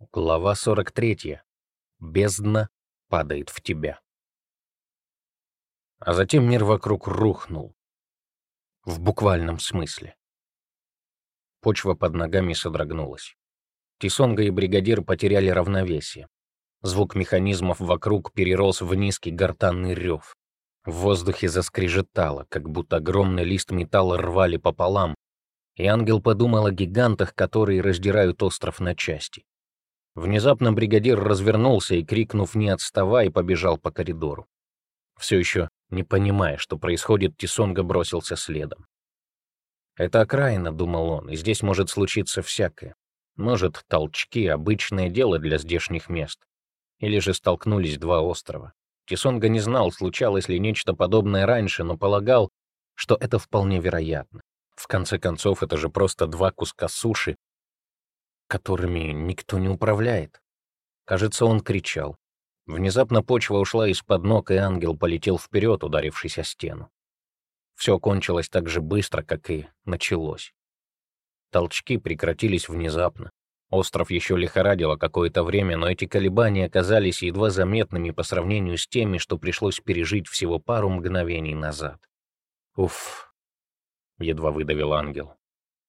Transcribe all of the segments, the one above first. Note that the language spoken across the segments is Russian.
Глава 43. Бездна падает в тебя. А затем мир вокруг рухнул. В буквальном смысле. Почва под ногами содрогнулась. Тисонга и бригадир потеряли равновесие. Звук механизмов вокруг перерос в низкий гортанный рев. В воздухе заскрежетало, как будто огромный лист металла рвали пополам, и ангел подумал о гигантах, которые раздирают остров на части. Внезапно бригадир развернулся и, крикнув «Не отставай!», побежал по коридору. Все еще не понимая, что происходит, Тисонга бросился следом. «Это окраина», — думал он, — «и здесь может случиться всякое. Может, толчки — обычное дело для здешних мест. Или же столкнулись два острова. Тисонга не знал, случалось ли нечто подобное раньше, но полагал, что это вполне вероятно. В конце концов, это же просто два куска суши, которыми никто не управляет. Кажется, он кричал. Внезапно почва ушла из-под ног, и ангел полетел вперед, ударившись о стену. Все кончилось так же быстро, как и началось. Толчки прекратились внезапно. Остров еще лихорадило какое-то время, но эти колебания оказались едва заметными по сравнению с теми, что пришлось пережить всего пару мгновений назад. «Уф!» — едва выдавил ангел.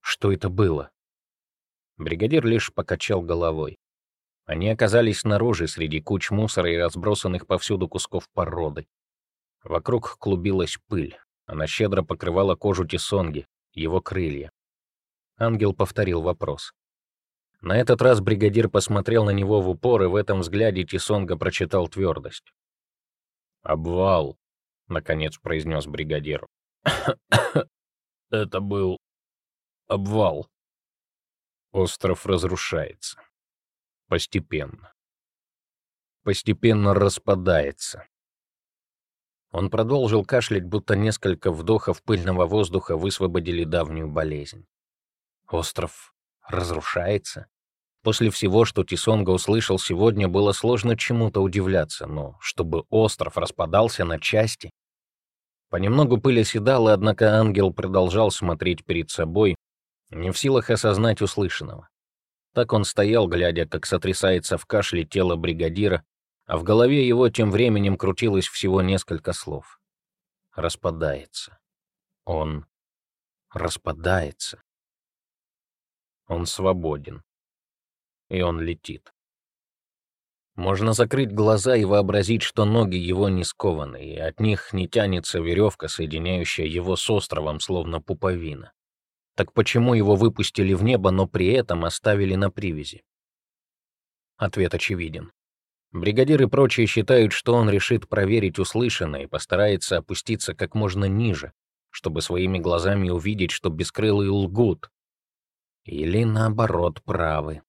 «Что это было?» Бригадир лишь покачал головой. Они оказались снаружи, среди куч мусора и разбросанных повсюду кусков породы. Вокруг клубилась пыль. Она щедро покрывала кожу Тисонги, его крылья. Ангел повторил вопрос. На этот раз бригадир посмотрел на него в упор, и в этом взгляде Тисонга прочитал твердость. «Обвал», — наконец произнес бригадир. «Это был обвал». Остров разрушается. Постепенно. Постепенно распадается. Он продолжил кашлять, будто несколько вдохов пыльного воздуха высвободили давнюю болезнь. Остров разрушается? После всего, что Тисонга услышал сегодня, было сложно чему-то удивляться, но чтобы остров распадался на части... Понемногу пыль оседала, однако ангел продолжал смотреть перед собой, не в силах осознать услышанного. Так он стоял, глядя, как сотрясается в кашле тело бригадира, а в голове его тем временем крутилось всего несколько слов. Распадается. Он распадается. Он свободен. И он летит. Можно закрыть глаза и вообразить, что ноги его не скованы, и от них не тянется веревка, соединяющая его с островом, словно пуповина. Так почему его выпустили в небо, но при этом оставили на привязи? Ответ очевиден. Бригадиры и прочие считают, что он решит проверить услышанное и постарается опуститься как можно ниже, чтобы своими глазами увидеть, что бескрылые лгут. Или, наоборот, правы.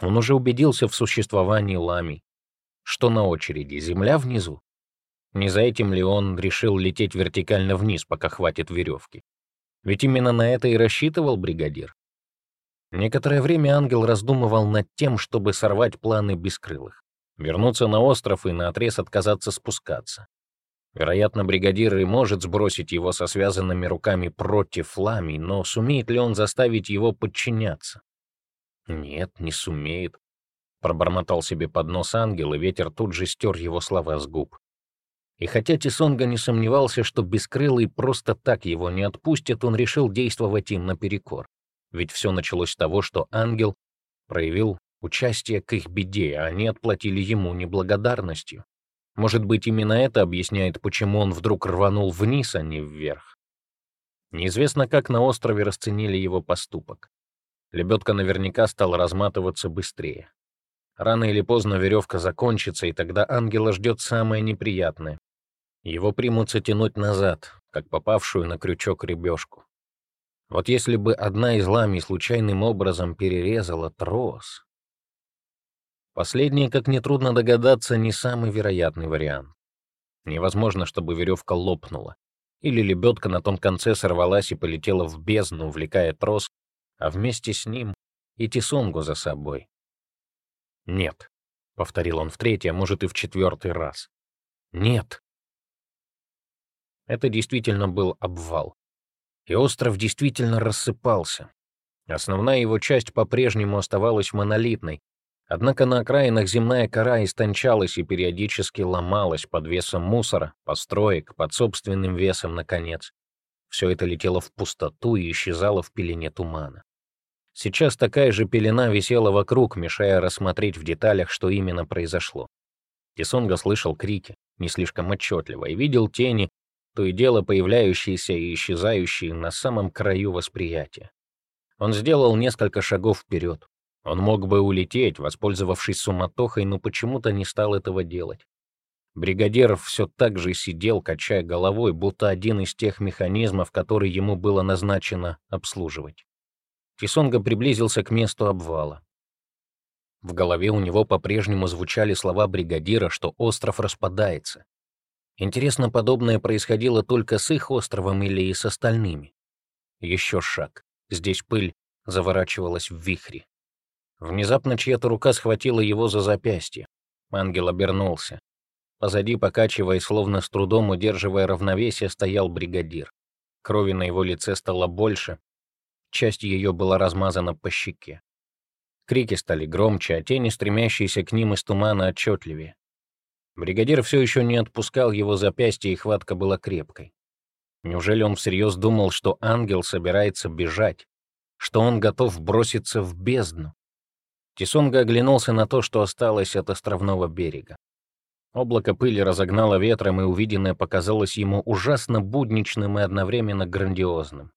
Он уже убедился в существовании ламий. Что на очереди, земля внизу? Не за этим ли он решил лететь вертикально вниз, пока хватит веревки? Ведь именно на это и рассчитывал бригадир. Некоторое время ангел раздумывал над тем, чтобы сорвать планы бескрылых, вернуться на остров и наотрез отказаться спускаться. Вероятно, бригадир и может сбросить его со связанными руками против ламий, но сумеет ли он заставить его подчиняться? Нет, не сумеет. Пробормотал себе под нос ангел, и ветер тут же стер его слова с губ. И хотя Тисонга не сомневался, что Бескрылый просто так его не отпустит, он решил действовать им наперекор. Ведь все началось с того, что ангел проявил участие к их беде, а они отплатили ему неблагодарностью. Может быть, именно это объясняет, почему он вдруг рванул вниз, а не вверх. Неизвестно, как на острове расценили его поступок. Лебедка наверняка стала разматываться быстрее. Рано или поздно веревка закончится, и тогда ангела ждет самое неприятное его примутся тянуть назад, как попавшую на крючок ребешку. Вот если бы одна из ламий случайным образом перерезала трос... Последнее, как нетрудно догадаться, не самый вероятный вариант. Невозможно, чтобы веревка лопнула. Или лебедка на том конце сорвалась и полетела в бездну, увлекая трос, а вместе с ним и тисонгу за собой. «Нет», — повторил он в третий, а может и в четвертый раз. «Нет». Это действительно был обвал. И остров действительно рассыпался. Основная его часть по-прежнему оставалась монолитной, Однако на окраинах земная кора истончалась и периодически ломалась под весом мусора, построек, под собственным весом, наконец. Все это летело в пустоту и исчезало в пелене тумана. Сейчас такая же пелена висела вокруг, мешая рассмотреть в деталях, что именно произошло. Тисонга слышал крики, не слишком отчетливо, и видел тени, то и дело появляющиеся и исчезающие на самом краю восприятия. Он сделал несколько шагов вперед. Он мог бы улететь, воспользовавшись суматохой, но почему-то не стал этого делать. Бригадир все так же сидел, качая головой, будто один из тех механизмов, которые ему было назначено обслуживать. Тисонга приблизился к месту обвала. В голове у него по-прежнему звучали слова бригадира, что остров распадается. Интересно, подобное происходило только с их островом или и с остальными? Еще шаг. Здесь пыль заворачивалась в вихри. Внезапно чья-то рука схватила его за запястье. Ангел обернулся. Позади, покачиваясь, словно с трудом удерживая равновесие, стоял бригадир. Крови на его лице стало больше. Часть ее была размазана по щеке. Крики стали громче, а тени, стремящиеся к ним из тумана, отчетливее. Бригадир все еще не отпускал его запястье, и хватка была крепкой. Неужели он всерьез думал, что ангел собирается бежать, что он готов броситься в бездну? Тисонга оглянулся на то, что осталось от островного берега. Облако пыли разогнало ветром, и увиденное показалось ему ужасно будничным и одновременно грандиозным.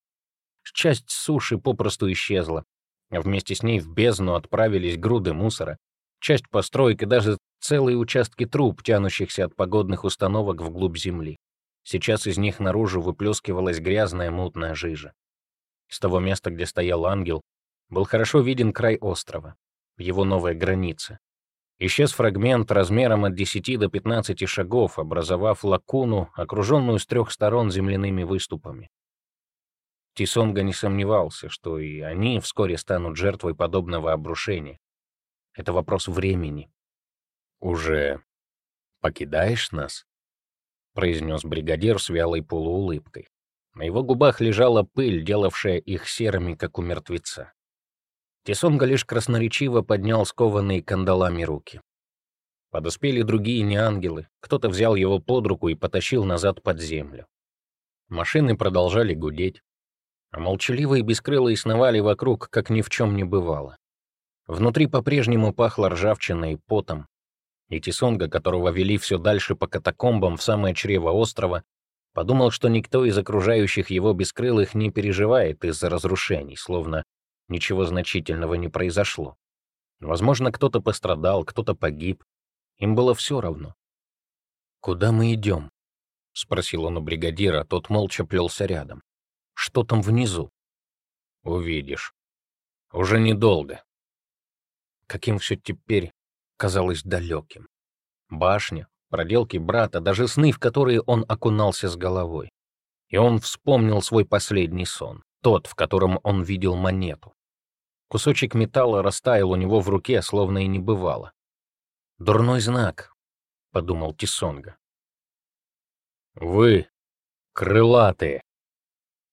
Часть суши попросту исчезла, вместе с ней в бездну отправились груды мусора, часть построек и даже целые участки труб, тянущихся от погодных установок вглубь земли. Сейчас из них наружу выплескивалась грязная мутная жижа. С того места, где стоял ангел, был хорошо виден край острова его новая граница. Исчез фрагмент размером от 10 до 15 шагов, образовав лакуну, окруженную с трех сторон земляными выступами. Тисонга не сомневался, что и они вскоре станут жертвой подобного обрушения. Это вопрос времени. «Уже покидаешь нас?» — произнес бригадир с вялой полуулыбкой. На его губах лежала пыль, делавшая их серыми, как у мертвеца. Тесонга лишь красноречиво поднял скованные кандалами руки. Подоспели другие неангелы, кто-то взял его под руку и потащил назад под землю. Машины продолжали гудеть, а молчаливые бескрылые сновали вокруг, как ни в чем не бывало. Внутри по-прежнему пахло ржавчиной и потом, и Тисонга, которого вели все дальше по катакомбам в самое чрево острова, подумал, что никто из окружающих его бескрылых не переживает из-за разрушений, словно ничего значительного не произошло. Возможно, кто-то пострадал, кто-то погиб. Им было все равно. «Куда мы идем?» — спросил он у бригадира, тот молча плелся рядом. «Что там внизу?» «Увидишь. Уже недолго». Каким все теперь казалось далеким. Башня, проделки брата, даже сны, в которые он окунался с головой. И он вспомнил свой последний сон, тот, в котором он видел монету. Кусочек металла растаял у него в руке, словно и не бывало. «Дурной знак», — подумал Тисонга. «Вы крылатые», —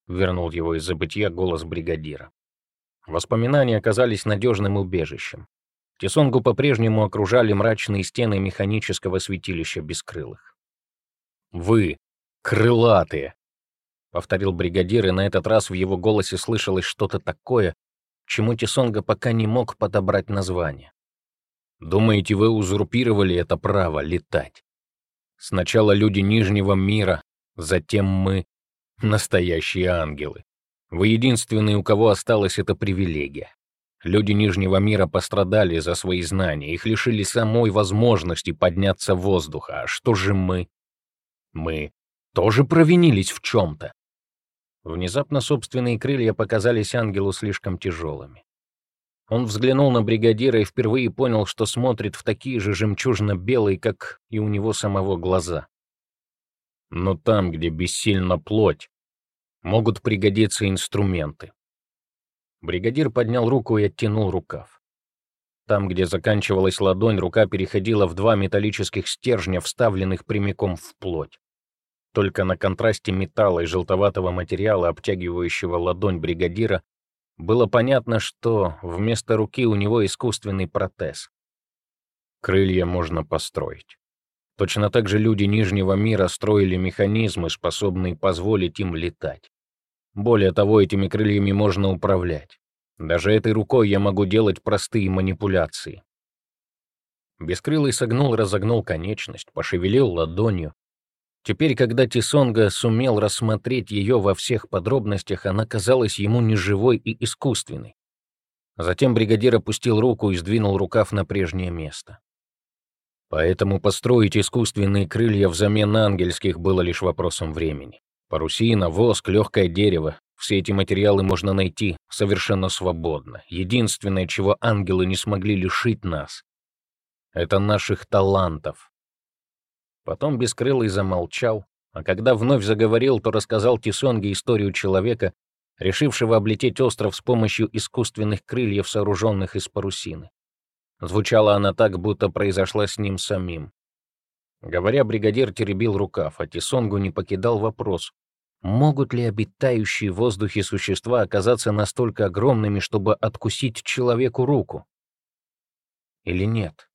вернул его из забытья голос бригадира. Воспоминания оказались надежным убежищем. Тисонгу по-прежнему окружали мрачные стены механического святилища бескрылых. «Вы крылатые», — повторил бригадир, и на этот раз в его голосе слышалось что-то такое, чему Тисонга пока не мог подобрать название. Думаете, вы узурпировали это право летать? Сначала люди Нижнего мира, затем мы — настоящие ангелы. Вы единственные, у кого осталась эта привилегия. Люди Нижнего мира пострадали за свои знания, их лишили самой возможности подняться в воздух. А что же мы? Мы тоже провинились в чем-то. Внезапно собственные крылья показались ангелу слишком тяжелыми. Он взглянул на бригадира и впервые понял, что смотрит в такие же жемчужно-белые, как и у него самого глаза. Но там, где бессильна плоть, могут пригодиться инструменты. Бригадир поднял руку и оттянул рукав. Там, где заканчивалась ладонь, рука переходила в два металлических стержня, вставленных прямиком в плоть. Только на контрасте металла и желтоватого материала, обтягивающего ладонь бригадира, было понятно, что вместо руки у него искусственный протез. Крылья можно построить. Точно так же люди Нижнего мира строили механизмы, способные позволить им летать. Более того, этими крыльями можно управлять. Даже этой рукой я могу делать простые манипуляции. Бескрылый согнул, разогнул конечность, пошевелил ладонью. Теперь, когда Тисонга сумел рассмотреть ее во всех подробностях, она казалась ему неживой и искусственной. Затем бригадир опустил руку и сдвинул рукав на прежнее место. Поэтому построить искусственные крылья взамен ангельских было лишь вопросом времени. Парусина, воск, легкое дерево — все эти материалы можно найти совершенно свободно. Единственное, чего ангелы не смогли лишить нас, это наших талантов. Потом Бескрылый замолчал, а когда вновь заговорил, то рассказал Тисонге историю человека, решившего облететь остров с помощью искусственных крыльев, сооруженных из парусины. Звучала она так, будто произошла с ним самим. Говоря, бригадир теребил рукав, а Тисонгу не покидал вопрос, могут ли обитающие в воздухе существа оказаться настолько огромными, чтобы откусить человеку руку? Или нет?